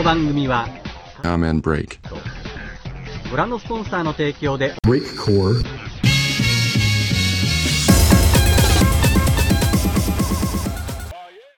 の番組はご覧のスポンサーの提供で。